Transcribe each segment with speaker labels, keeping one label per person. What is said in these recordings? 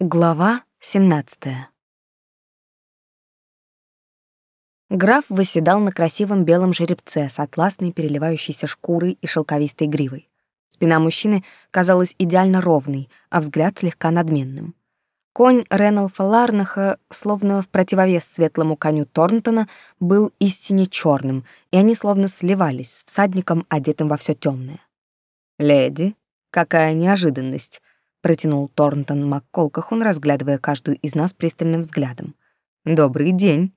Speaker 1: Глава 17. Граф восседал на красивом белом жеребце с атласной переливающейся шкурой и шелковистой гривой. Спина мужчины казалась идеально ровной, а взгляд слегка надменным. Конь Реналфа Ларнаха, словно в противовес светлому коню Торнтона, был истинно черным, и они словно сливались с всадником, одетым во все темное. «Леди, какая неожиданность!» Протянул Торнтон МакКолкахун, разглядывая каждую из нас пристальным взглядом. Добрый день.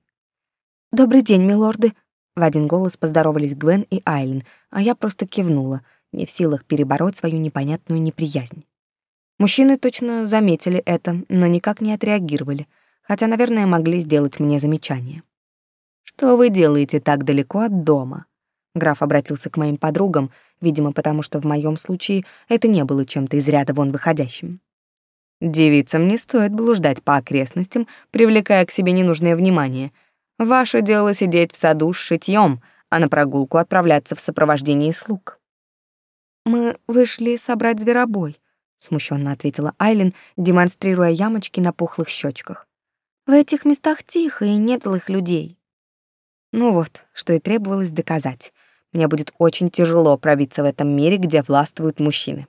Speaker 2: Добрый день, милорды. В один голос поздоровались Гвен и Айлин, а я просто кивнула, не в силах перебороть свою непонятную неприязнь. Мужчины точно заметили это, но никак не отреагировали, хотя, наверное, могли сделать мне замечание.
Speaker 1: Что вы делаете так далеко от дома? Граф обратился к моим подругам, видимо, потому что в моем случае это не было чем-то из ряда вон выходящим. Девицам не стоит блуждать по окрестностям, привлекая к себе ненужное внимание. Ваше дело сидеть в саду с шитьем, а на прогулку отправляться в сопровождении слуг.
Speaker 2: Мы вышли собрать зверобой, смущенно ответила Айлин, демонстрируя ямочки на пухлых щечках. В этих местах тихо и нет злых людей.
Speaker 1: Ну вот, что и требовалось доказать. Мне будет очень тяжело пробиться в этом мире, где властвуют мужчины.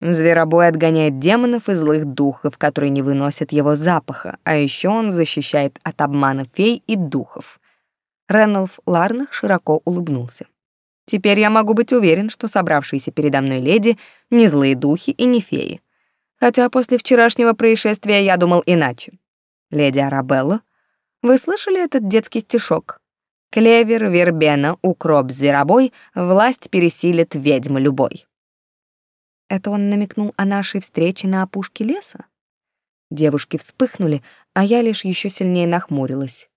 Speaker 1: Зверобой отгоняет демонов и злых духов, которые не выносят его запаха, а еще он защищает от обмана фей и духов. Реналф Ларнах широко улыбнулся. Теперь я могу быть уверен, что собравшиеся передо мной леди не злые духи и не феи. Хотя после вчерашнего происшествия я думал иначе. Леди Арабелла, вы слышали этот детский стишок? Клевер, вербена, укроп, зверобой, власть пересилит ведьмы любой. Это он намекнул о нашей встрече на опушке леса? Девушки вспыхнули, а я лишь еще сильнее нахмурилась.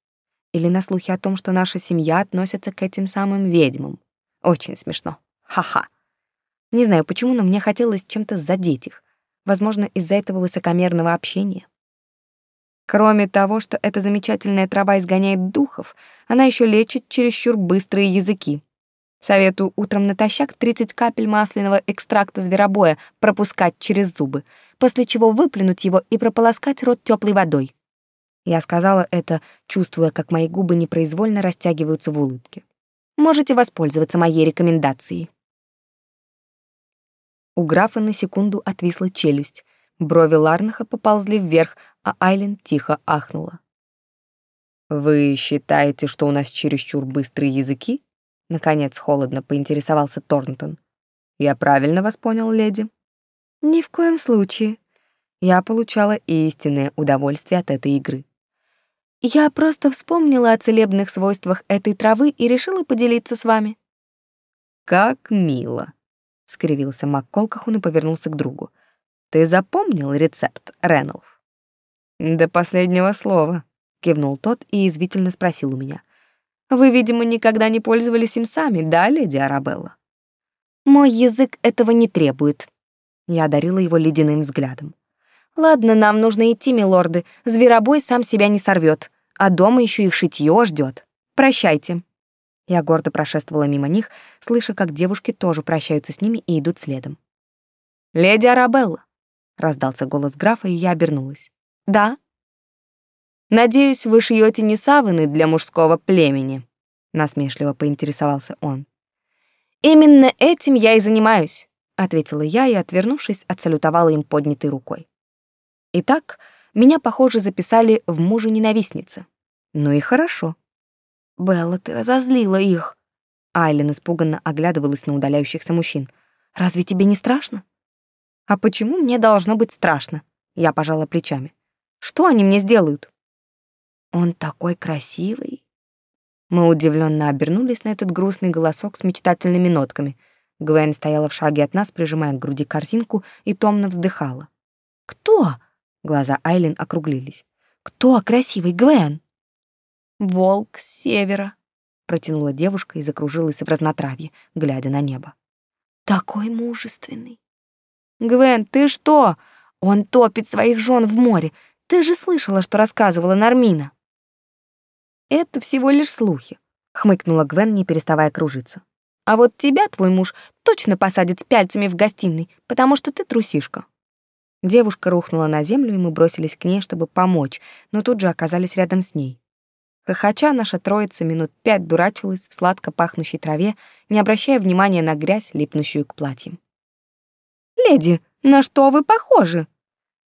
Speaker 1: Или на слухи о том, что наша семья относится к этим самым ведьмам. Очень смешно. Ха-ха. Не знаю почему, но мне хотелось чем-то задеть их. Возможно, из-за этого высокомерного общения. Кроме того, что эта замечательная трава изгоняет духов, она еще лечит чересчур быстрые языки. Советую утром натощак 30 капель масляного экстракта зверобоя пропускать через зубы, после чего выплюнуть его и прополоскать рот теплой водой. Я сказала это, чувствуя, как мои губы непроизвольно растягиваются в улыбке. Можете воспользоваться моей рекомендацией. У графа на секунду отвисла челюсть. Брови Ларнаха поползли вверх, а Айлен тихо ахнула. «Вы считаете, что у нас чересчур быстрые языки?» Наконец холодно поинтересовался Торнтон. «Я правильно вас понял, леди?» «Ни в коем случае. Я получала истинное удовольствие от этой игры. Я просто вспомнила о целебных свойствах этой травы и решила поделиться с вами». «Как мило», — скривился МакКолкахун и повернулся к другу. «Ты запомнил рецепт, Реналф?» «До последнего слова», — кивнул тот и извительно спросил у меня. «Вы, видимо, никогда не пользовались им сами, да, леди Арабелла?» «Мой язык этого не требует». Я одарила его ледяным взглядом. «Ладно, нам нужно идти, милорды. Зверобой сам себя не сорвет, а дома еще и шитье ждет. Прощайте». Я гордо прошествовала мимо них, слыша, как девушки тоже прощаются с ними и идут следом. «Леди Арабелла!» — раздался голос графа, и я обернулась. Да. Надеюсь, вы шьете не саваны для мужского племени, насмешливо поинтересовался он. Именно этим я и занимаюсь, ответила я и, отвернувшись, отсалютовала им поднятой рукой. Итак, меня, похоже, записали в мужа ненавистницы. Ну и хорошо. Белла, ты разозлила их. Айлен испуганно оглядывалась на удаляющихся мужчин. Разве тебе не страшно? А почему мне должно быть страшно? Я пожала плечами. Что они мне сделают? Он такой красивый. Мы удивленно обернулись на этот грустный голосок с мечтательными нотками. Гвен стояла в шаге от нас, прижимая к груди корзинку и томно вздыхала. «Кто?» — глаза Айлин округлились. «Кто красивый, Гвен?» «Волк с севера», — протянула девушка и закружилась в разнотравье, глядя на небо. «Такой мужественный». «Гвен, ты что? Он топит своих жен в море. Ты же слышала, что рассказывала Нармина. Это всего лишь слухи, хмыкнула Гвен, не переставая кружиться. А вот тебя твой муж точно посадит с пяльцами в гостиной, потому что ты трусишка.
Speaker 2: Девушка рухнула на землю, и мы бросились к ней, чтобы помочь, но тут же оказались рядом с ней. Хохоча наша троица минут пять дурачилась в сладко пахнущей траве, не обращая внимания на грязь, липнущую к платьям. «Леди, на что вы похожи?»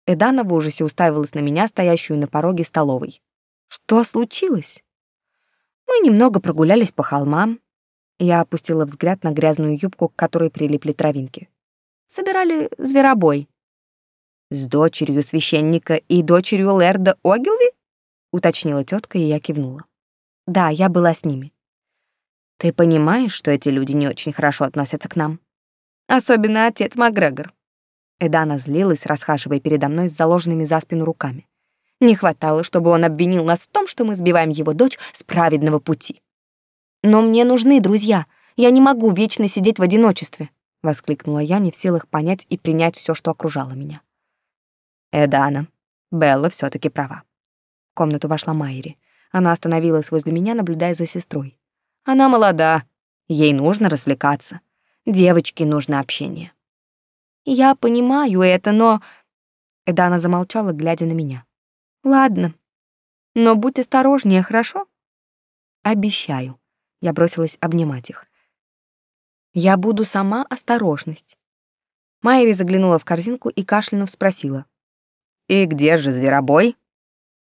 Speaker 2: Эдана в ужасе уставилась на меня, стоящую на пороге столовой. «Что случилось?» Мы немного прогулялись по холмам. Я опустила взгляд на грязную юбку, к которой прилипли травинки. Собирали зверобой. «С дочерью священника и дочерью Лерда Огилви?» — уточнила тетка, и я кивнула. «Да, я была с ними». «Ты понимаешь, что эти люди не очень хорошо относятся к нам?» «Особенно отец Макгрегор». Эдана злилась, расхаживая передо мной с заложенными за спину руками. Не хватало, чтобы он обвинил нас в том, что мы сбиваем его дочь с праведного пути. «Но мне нужны друзья. Я не могу вечно сидеть в одиночестве», — воскликнула я, не в силах понять и принять все, что окружало меня. Эдана. Белла все таки права. В комнату вошла Майри. Она остановилась возле меня, наблюдая за сестрой. Она молода, ей нужно развлекаться. Девочке нужно общение. Я понимаю это, но... Эдана замолчала, глядя на меня. Ладно. Но будь осторожнее, хорошо? Обещаю. Я бросилась обнимать их. Я буду сама осторожность. Майри заглянула в корзинку и кашлянув спросила: «И где же зверобой?»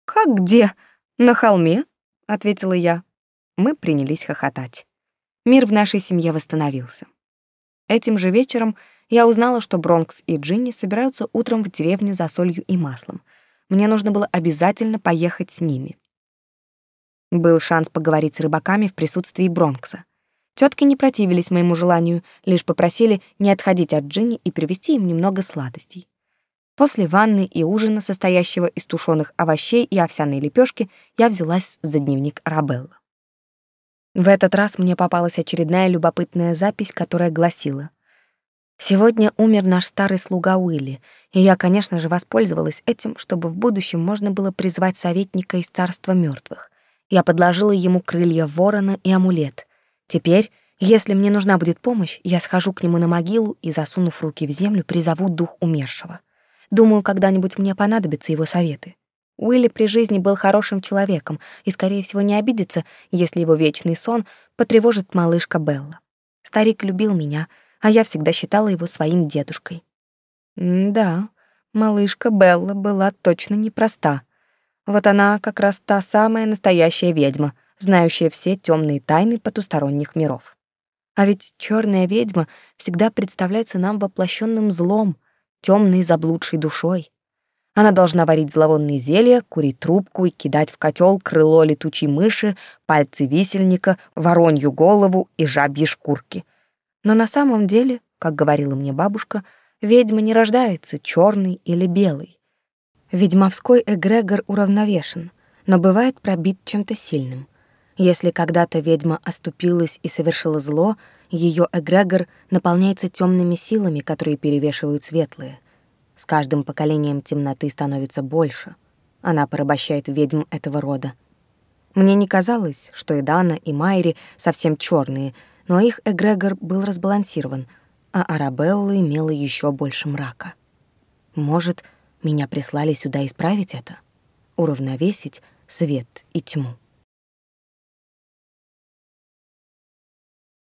Speaker 2: «Как где? На холме?» — ответила я. Мы принялись хохотать. Мир в нашей семье восстановился. Этим же вечером я узнала, что Бронкс и Джинни собираются утром в деревню за солью и маслом. Мне нужно было обязательно поехать с ними. Был шанс поговорить с рыбаками в присутствии Бронкса. Тетки не противились моему желанию, лишь попросили не отходить от Джинни и привезти им немного сладостей. После ванны и ужина, состоящего из тушеных овощей и овсяной лепешки, я взялась за дневник Арабелла. В этот раз мне попалась очередная любопытная запись, которая гласила «Сегодня умер наш старый слуга Уилли, и я, конечно же, воспользовалась этим, чтобы в будущем можно было призвать советника из царства мертвых. Я подложила ему крылья ворона и амулет. Теперь, если мне нужна будет помощь, я схожу к нему на могилу и, засунув руки в землю, призову дух умершего. Думаю, когда-нибудь мне понадобятся его советы. Уилли при жизни был хорошим человеком и, скорее всего, не обидится, если его вечный сон потревожит малышка Белла. Старик любил меня, а я всегда считала его своим дедушкой. М да, малышка Белла была точно непроста. Вот она как раз та самая настоящая ведьма, знающая все темные тайны потусторонних миров. А ведь черная ведьма всегда представляется нам воплощенным злом — темной заблудшей душой. Она должна варить зловонные зелья, курить трубку и кидать в котел крыло летучей мыши, пальцы висельника, воронью голову и жабьи шкурки. Но на самом деле, как говорила мне бабушка, ведьма не рождается черной или белой. Ведьмовской эгрегор уравновешен, но бывает пробит чем-то сильным. Если когда-то ведьма оступилась и совершила зло, ее эгрегор наполняется темными силами, которые перевешивают светлые. С каждым поколением темноты становится больше. Она порабощает ведьм этого рода. Мне не казалось, что и Дана, и Майри совсем черные, но их эгрегор был разбалансирован, а Арабелла имела еще больше мрака. Может, меня прислали сюда исправить это? Уравновесить свет и тьму.